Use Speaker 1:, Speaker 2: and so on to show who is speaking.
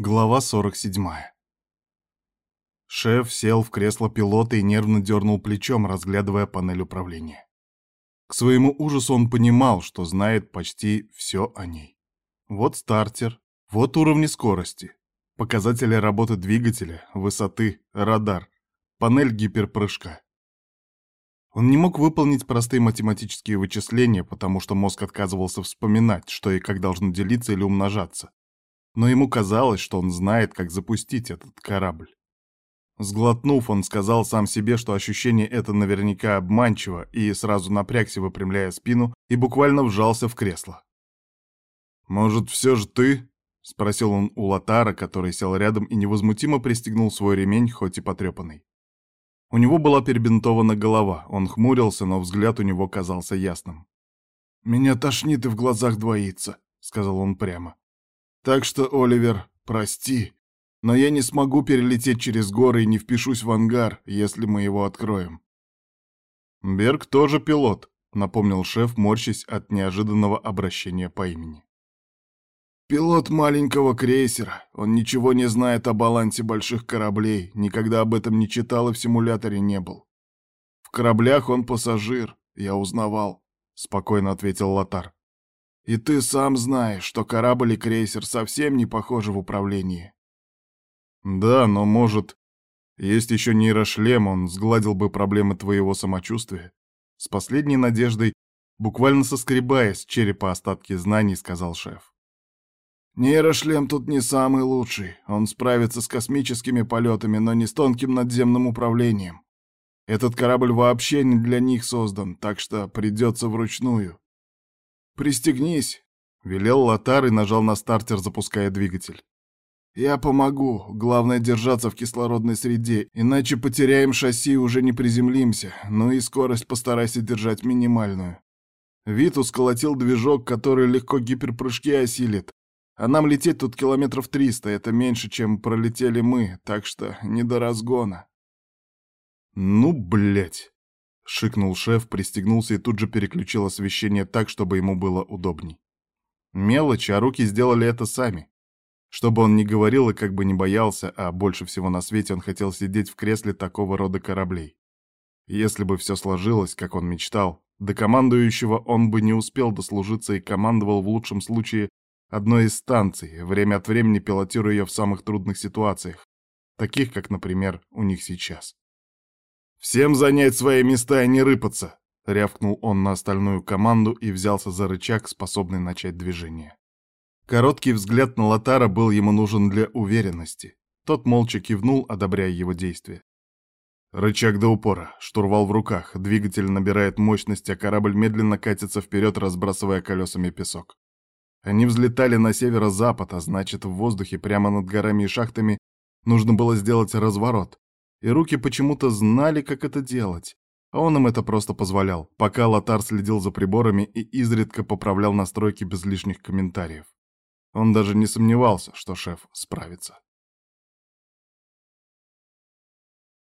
Speaker 1: Глава 47. Шеф сел в кресло пилота и нервно дернул плечом, разглядывая панель управления. К своему ужасу он понимал, что знает почти все о ней. Вот стартер, вот уровни скорости, показатели работы двигателя, высоты, радар, панель гиперпрыжка. Он не мог выполнить простые математические вычисления, потому что мозг отказывался вспоминать, что и как должно делиться или умножаться но ему казалось, что он знает, как запустить этот корабль. Сглотнув, он сказал сам себе, что ощущение это наверняка обманчиво, и сразу напрягся, выпрямляя спину, и буквально вжался в кресло. «Может, все же ты?» — спросил он у Латара, который сел рядом и невозмутимо пристегнул свой ремень, хоть и потрепанный. У него была перебинтована голова, он хмурился, но взгляд у него казался ясным. «Меня тошнит и в глазах двоится», — сказал он прямо. Так что, Оливер, прости, но я не смогу перелететь через горы и не впишусь в ангар, если мы его откроем. Берг тоже пилот, напомнил шеф, морщась от неожиданного обращения по имени. Пилот маленького крейсера. Он ничего не знает о балансе больших кораблей, никогда об этом не читал и в симуляторе не был. В кораблях он пассажир, я узнавал, спокойно ответил Лотар. И ты сам знаешь, что корабль и крейсер совсем не похожи в управлении. Да, но может... Есть еще нейрошлем, он сгладил бы проблемы твоего самочувствия. С последней надеждой, буквально соскребая с черепа остатки знаний, сказал шеф. Нейрошлем тут не самый лучший. Он справится с космическими полетами, но не с тонким надземным управлением. Этот корабль вообще не для них создан, так что придется вручную. «Пристегнись», — велел Лотар и нажал на стартер, запуская двигатель. «Я помогу. Главное держаться в кислородной среде, иначе потеряем шасси и уже не приземлимся. Ну и скорость постарайся держать минимальную». Витус колотил движок, который легко гиперпрыжки осилит. А нам лететь тут километров триста, это меньше, чем пролетели мы, так что не до разгона. «Ну, блять!» — шикнул шеф, пристегнулся и тут же переключил освещение так, чтобы ему было удобней. Мелочь, а руки сделали это сами. Чтобы он не говорил и как бы не боялся, а больше всего на свете он хотел сидеть в кресле такого рода кораблей. Если бы все сложилось, как он мечтал, до командующего он бы не успел дослужиться и командовал в лучшем случае одной из станций, время от времени пилотируя ее в самых трудных ситуациях, таких, как, например, у них сейчас. «Всем занять свои места и не рыпаться!» — рявкнул он на остальную команду и взялся за рычаг, способный начать движение. Короткий взгляд на Лотара был ему нужен для уверенности. Тот молча кивнул, одобряя его действия. Рычаг до упора, штурвал в руках, двигатель набирает мощность, а корабль медленно катится вперед, разбрасывая колесами песок. Они взлетали на северо-запад, а значит, в воздухе прямо над горами и шахтами нужно было сделать разворот, и руки почему-то знали, как это делать. А он им это просто позволял, пока Лотар следил за приборами и изредка поправлял настройки без лишних комментариев. Он даже не сомневался, что шеф справится.